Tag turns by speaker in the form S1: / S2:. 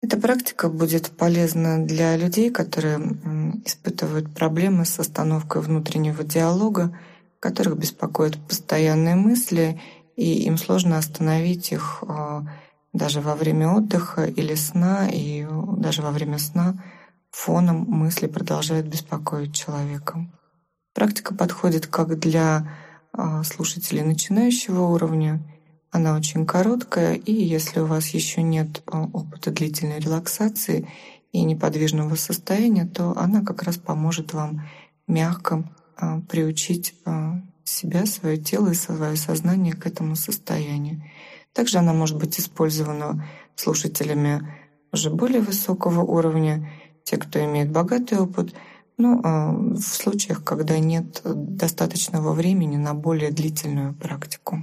S1: Эта практика будет полезна для людей, которые испытывают проблемы с остановкой внутреннего диалога, которых беспокоят постоянные мысли, и им сложно остановить их а, даже во время отдыха или сна, и даже во время сна фоном мысли продолжают беспокоить человека. Практика подходит как для а, слушателей начинающего уровня, она очень короткая, и если у вас еще нет а, опыта длительной релаксации и неподвижного состояния, то она как раз поможет вам мягко а, приучить а, себя, свое тело и свое сознание к этому состоянию. Также она может быть использована слушателями уже более высокого уровня, те, кто имеет богатый опыт, но в случаях, когда нет достаточного времени на более длительную практику.